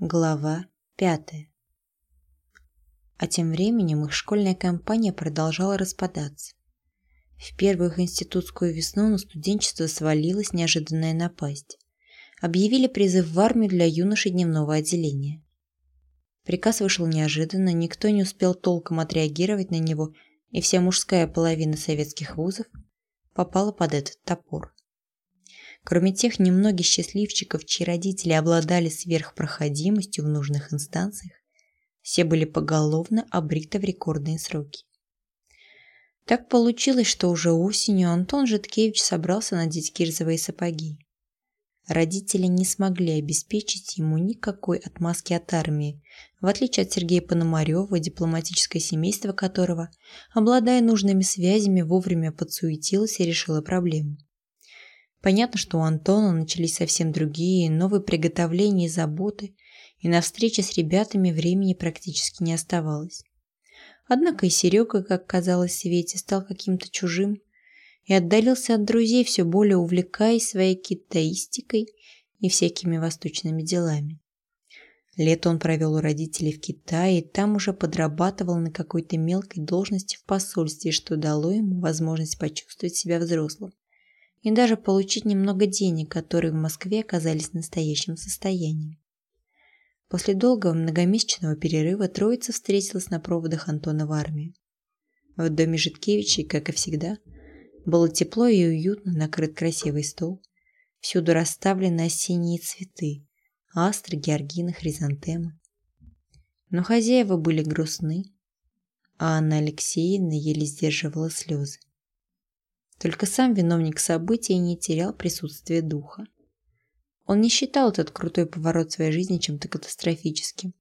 Глава пятая. А тем временем их школьная компания продолжала распадаться. В первую институтскую весну на студенчество свалилась неожиданная напасть. Объявили призыв в армию для юношей дневного отделения. Приказ вышел неожиданно, никто не успел толком отреагировать на него, и вся мужская половина советских вузов попала под этот топор. Кроме тех немногих счастливчиков, чьи родители обладали сверхпроходимостью в нужных инстанциях, все были поголовно обриты в рекордные сроки. Так получилось, что уже осенью Антон Житкевич собрался надеть кирзовые сапоги. Родители не смогли обеспечить ему никакой отмазки от армии, в отличие от Сергея Пономарева, дипломатическое семейство которого, обладая нужными связями, вовремя подсуетилось и решило проблему. Понятно, что у Антона начались совсем другие, новые приготовления и заботы, и на встрече с ребятами времени практически не оставалось. Однако и Серега, как казалось Свете, стал каким-то чужим и отдалился от друзей, все более увлекаясь своей китаистикой и всякими восточными делами. Лето он провел у родителей в Китае, и там уже подрабатывал на какой-то мелкой должности в посольстве, что дало ему возможность почувствовать себя взрослым и даже получить немного денег, которые в Москве оказались в настоящем состоянии. После долгого многомесячного перерыва троица встретилась на проводах Антона в армии. В доме Житкевичей, как и всегда, было тепло и уютно, накрыт красивый стол. Всюду расставлены осенние цветы – астры, георгины, хризантемы. Но хозяева были грустны, а Анна Алексеевна еле сдерживала слезы. Только сам виновник события не терял присутствие духа. Он не считал этот крутой поворот своей жизни чем-то катастрофическим.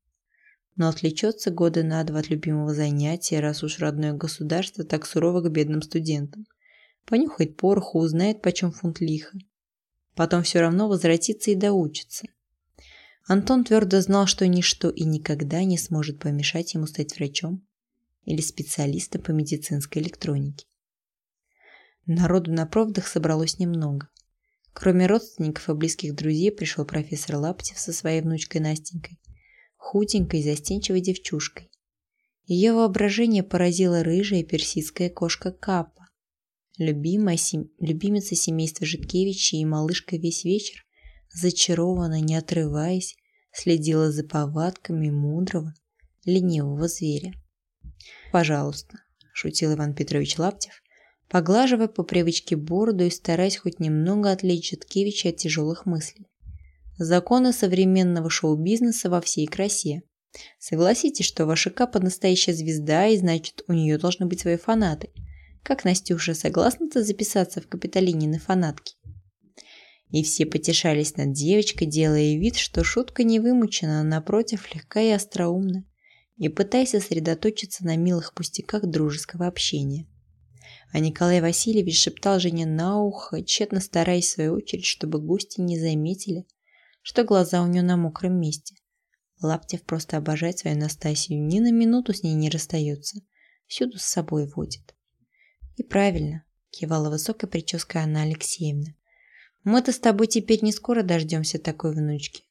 Но отвлечется года на два от любимого занятия, раз уж родное государство так сурово к бедным студентам. Понюхает пороху, узнает, почем фунт лиха. Потом все равно возвратится и доучится. Антон твердо знал, что ничто и никогда не сможет помешать ему стать врачом или специалистом по медицинской электронике. Народу на проводах собралось немного. Кроме родственников и близких друзей пришел профессор Лаптев со своей внучкой Настенькой, худенькой застенчивой девчушкой. Ее воображение поразила рыжая персидская кошка Капа. Любимая сем... любимица семейства Житкевича и малышка весь вечер, зачарованно, не отрываясь, следила за повадками мудрого, ленивого зверя. «Пожалуйста», – шутил Иван Петрович Лаптев, поглаживая по привычке бороду и стараясь хоть немного отвлечь Житкевича от тяжелых мыслей. Законы современного шоу-бизнеса во всей красе. Согласитесь, что ваша Капа настоящая звезда, и значит, у нее должны быть свои фанаты. Как Настюша, согласна-то записаться в Капитолинины фанатки? И все потешались над девочкой, делая вид, что шутка не вымучена, а напротив, легка и остроумна, и пытаясь сосредоточиться на милых пустяках дружеского общения. А Николай Васильевич шептал Жене на ухо, тщетно стараясь в свою очередь, чтобы гости не заметили, что глаза у нее на мокром месте. Лаптев просто обожает свою Настасью, ни на минуту с ней не расстается, всюду с собой водит. И правильно, кивала высокая прическа Анна Алексеевна. Мы-то с тобой теперь не скоро дождемся такой внучки.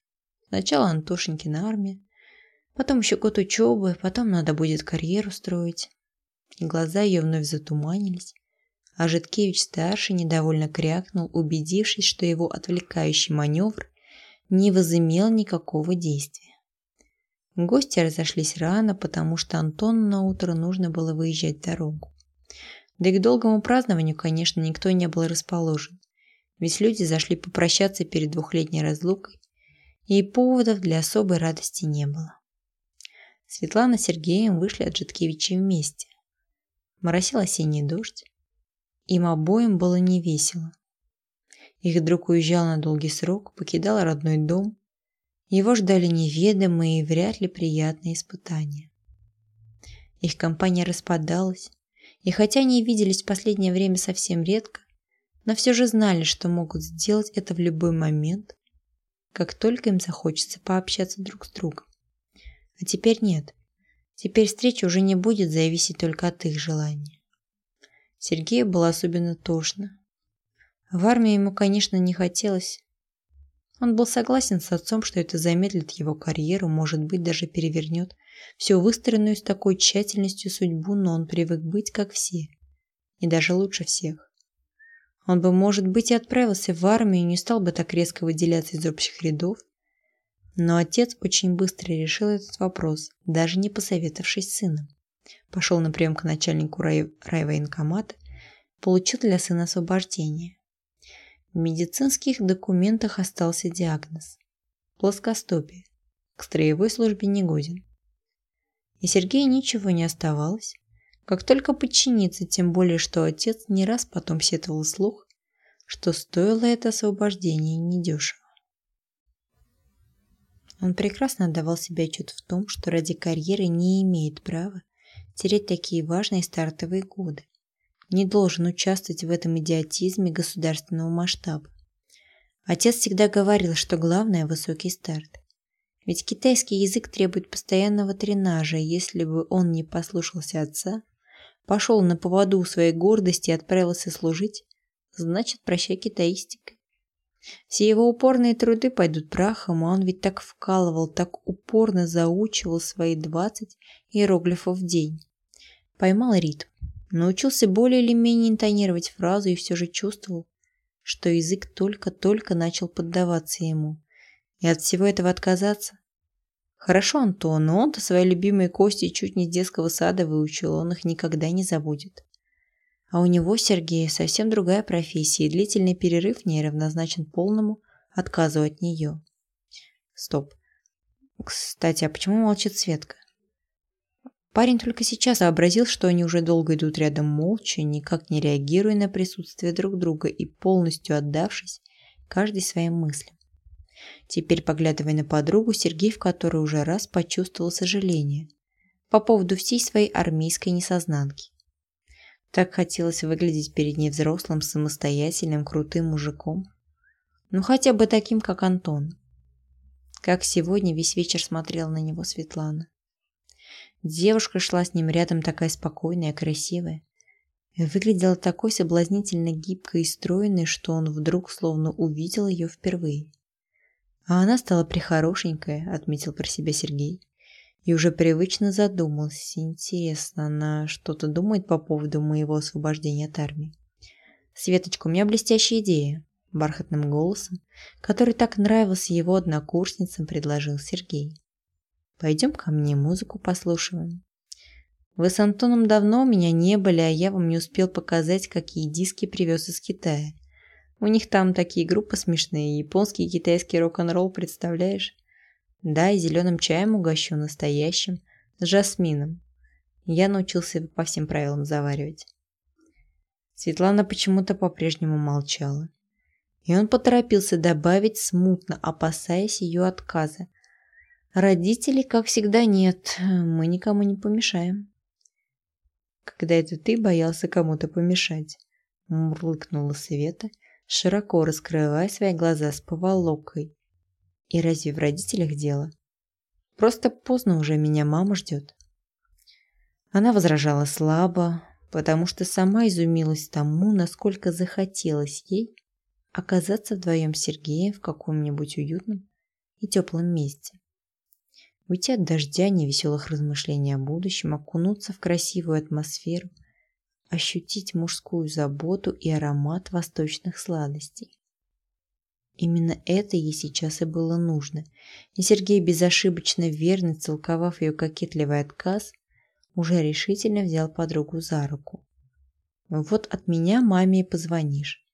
Сначала Антошенькина армия, потом еще год учебы, потом надо будет карьеру строить глаза ее вновь затуманились, а Житкевич-старший недовольно крякнул, убедившись, что его отвлекающий маневр не возымел никакого действия. Гости разошлись рано, потому что Антону на утро нужно было выезжать дорогу. Да и к долгому празднованию, конечно, никто не был расположен, ведь люди зашли попрощаться перед двухлетней разлукой, и поводов для особой радости не было. Светлана с Сергеем вышли от Житкевича вместе, моросил осенний дождь. Им обоим было невесело. Их друг уезжал на долгий срок, покидал родной дом. Его ждали неведомые и вряд ли приятные испытания. Их компания распадалась, и хотя они виделись в последнее время совсем редко, но все же знали, что могут сделать это в любой момент, как только им захочется пообщаться друг с другом. А теперь нет. Теперь встреча уже не будет зависеть только от их желания. Сергею было особенно тошно. В армию ему, конечно, не хотелось. Он был согласен с отцом, что это замедлит его карьеру, может быть, даже перевернет всю выстроенную с такой тщательностью судьбу, но он привык быть как все. И даже лучше всех. Он бы, может быть, и отправился в армию, не стал бы так резко выделяться из общих рядов. Но отец очень быстро решил этот вопрос, даже не посоветовавшись с сыном. Пошел на прием к начальнику рай... райвоенкомата, получил для сына освобождение. В медицинских документах остался диагноз – плоскостопие, к строевой службе не годен. И Сергею ничего не оставалось, как только подчиниться, тем более, что отец не раз потом сетовал слух, что стоило это освобождение недешево. Он прекрасно отдавал себе отчет в том, что ради карьеры не имеет права терять такие важные стартовые годы не должен участвовать в этом идиотизме государственного масштаба. Отец всегда говорил, что главное – высокий старт. Ведь китайский язык требует постоянного тренажа, и если бы он не послушался отца, пошел на поводу у своей гордости и отправился служить, значит, прощай китаистика. Все его упорные труды пойдут прахом, а он ведь так вкалывал, так упорно заучивал свои 20 иероглифов в день. Поймал ритм, Научился более или менее интонировать фразу и все же чувствовал, что язык только-только начал поддаваться ему. И от всего этого отказаться? Хорошо, Антон, но он-то свои любимые кости чуть не с детского сада выучил, он их никогда не забудет. А у него, Сергея, совсем другая профессия, и длительный перерыв не равнозначен полному отказу от нее. Стоп. Кстати, а почему молчит Светка? Парень только сейчас сообразил, что они уже долго идут рядом молча, никак не реагируя на присутствие друг друга и полностью отдавшись каждый своим мыслям. Теперь, поглядывая на подругу, Сергей в которой уже раз почувствовал сожаление по поводу всей своей армейской несознанки. Так хотелось выглядеть перед ней взрослым, самостоятельным, крутым мужиком. Ну хотя бы таким, как Антон. Как сегодня весь вечер смотрела на него Светлана. Девушка шла с ним рядом такая спокойная, красивая. Выглядела такой соблазнительно гибкой и стройной, что он вдруг словно увидел ее впервые. А она стала прихорошенькая, отметил про себя Сергей. И уже привычно задумался. Интересно, она что-то думает по поводу моего освобождения от армии? «Светочка, у меня блестящая идея», – бархатным голосом, который так нравился его однокурсницам, предложил Сергей. Пойдем ко мне, музыку послушаем. Вы с Антоном давно у меня не были, а я вам не успел показать, какие диски привез из Китая. У них там такие группы смешные, японский и китайский рок-н-ролл, представляешь? Да, и зеленым чаем угощу, настоящим, с жасмином. Я научился по всем правилам заваривать. Светлана почему-то по-прежнему молчала. И он поторопился добавить смутно, опасаясь ее отказа. Родителей, как всегда, нет. Мы никому не помешаем. Когда это ты боялся кому-то помешать? Мурлыкнула Света, широко раскрывая свои глаза с поволокой. И разве в родителях дело? Просто поздно уже меня мама ждет. Она возражала слабо, потому что сама изумилась тому, насколько захотелось ей оказаться вдвоем с Сергеем в каком-нибудь уютном и теплом месте уйти от дождя, невеселых размышлений о будущем, окунуться в красивую атмосферу, ощутить мужскую заботу и аромат восточных сладостей. Именно это ей сейчас и было нужно, и Сергей, безошибочно верно целковав ее кокетливый отказ, уже решительно взял подругу за руку. «Вот от меня маме и позвонишь.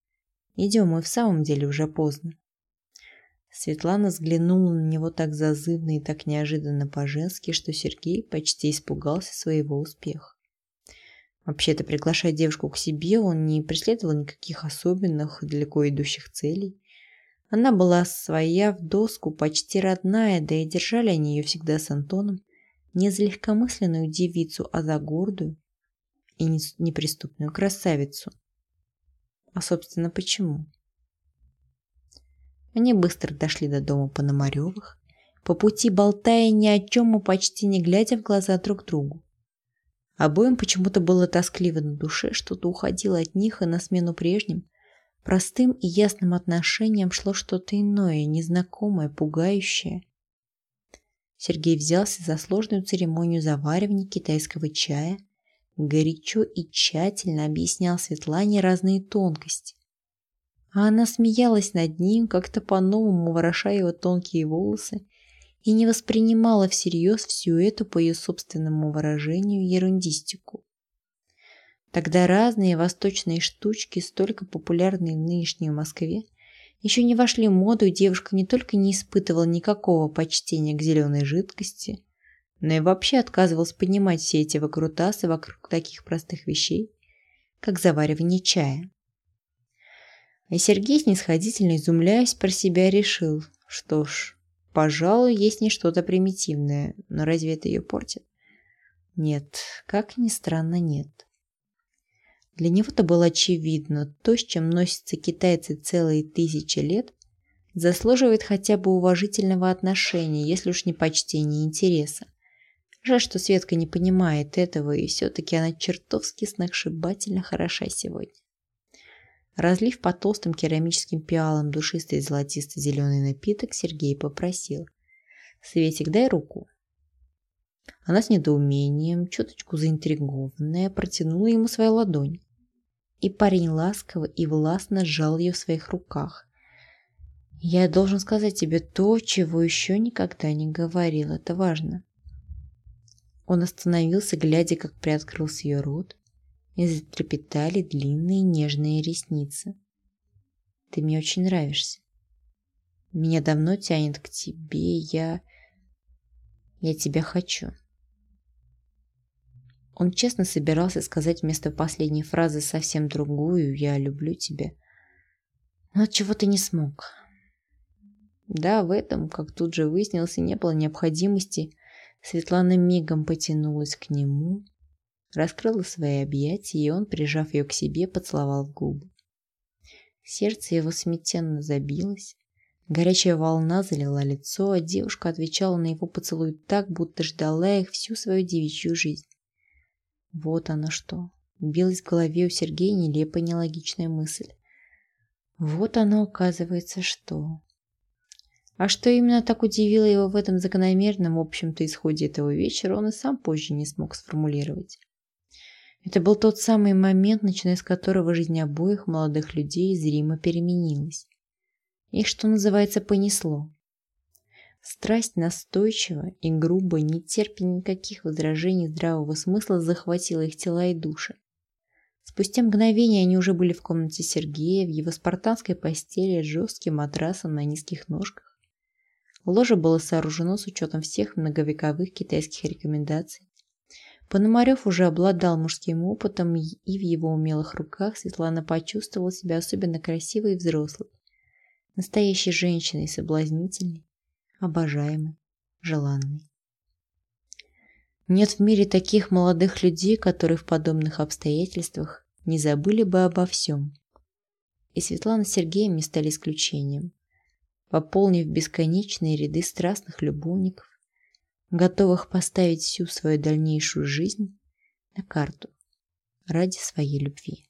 Идем, мы в самом деле уже поздно». Светлана взглянула на него так зазывно и так неожиданно по-женски, что Сергей почти испугался своего успеха. Вообще-то, приглашая девушку к себе, он не преследовал никаких особенных, далеко идущих целей. Она была своя в доску, почти родная, да и держали они ее всегда с Антоном, не за легкомысленную девицу, а за гордую и неприступную красавицу. А, собственно, почему? Они быстро дошли до дома Пономаревых, по пути болтая ни о чем и почти не глядя в глаза друг другу. Обоим почему-то было тоскливо на душе, что-то уходило от них и на смену прежним, простым и ясным отношениям шло что-то иное, незнакомое, пугающее. Сергей взялся за сложную церемонию заваривания китайского чая, горячо и тщательно объяснял Светлане разные тонкости. А она смеялась над ним, как-то по-новому ворошая его тонкие волосы, и не воспринимала всерьез всю эту, по ее собственному выражению, ерундистику. Тогда разные восточные штучки, столько популярные в нынешней Москве, еще не вошли в моду, и девушка не только не испытывала никакого почтения к зеленой жидкости, но и вообще отказывалась поднимать все эти выкрутасы вокруг таких простых вещей, как заваривание чая. И Сергей, снисходительно изумляясь про себя, решил, что ж, пожалуй, есть не что-то примитивное, но разве это ее портит? Нет, как ни странно, нет. Для него-то было очевидно, то, с чем носятся китайцы целые тысячи лет, заслуживает хотя бы уважительного отношения, если уж не почтения интереса. Жаль, что Светка не понимает этого, и все-таки она чертовски сногсшибательно хороша сегодня. Разлив по толстым керамическим пиалам душистый золотисто-зеленый напиток, Сергей попросил. «Светик, дай руку». Она с недоумением, чуточку заинтригованная, протянула ему свою ладонь и парень ласково и властно сжал ее в своих руках. «Я должен сказать тебе то, чего еще никогда не говорил. Это важно». Он остановился, глядя, как приоткрылся ее рот, и затрепетали длинные нежные ресницы. «Ты мне очень нравишься. Меня давно тянет к тебе, я... Я тебя хочу». Он честно собирался сказать вместо последней фразы совсем другую «я люблю тебя». Но от чего ты не смог. Да, в этом, как тут же выяснилось, не было необходимости. Светлана мигом потянулась к нему, раскрыла свои объятия, и он, прижав ее к себе, поцеловал в губы. Сердце его смятенно забилось, горячая волна залила лицо, а девушка отвечала на его поцелуй так, будто ждала их всю свою девичью жизнь. Вот оно что. Билась в голове у Сергея нелепая нелогичная мысль. Вот оно оказывается что. А что именно так удивило его в этом закономерном, в общем-то, исходе этого вечера, он и сам позже не смог сформулировать. Это был тот самый момент, начиная с которого жизнь обоих молодых людей зримо переменилась. Их, что называется, понесло. Страсть настойчиво и грубо, не терпя никаких возражений здравого смысла, захватила их тела и души. Спустя мгновение они уже были в комнате Сергея, в его спартанской постели с жестким матрасом на низких ножках. Ложе было сооружено с учетом всех многовековых китайских рекомендаций. Пономарев уже обладал мужским опытом, и в его умелых руках Светлана почувствовала себя особенно красивой и взрослой. Настоящей женщиной, соблазнительной, обожаемый, желанный. Нет в мире таких молодых людей, которые в подобных обстоятельствах не забыли бы обо всем. И Светлана с Сергеем не стали исключением, пополнив бесконечные ряды страстных любовников, готовых поставить всю свою дальнейшую жизнь на карту ради своей любви.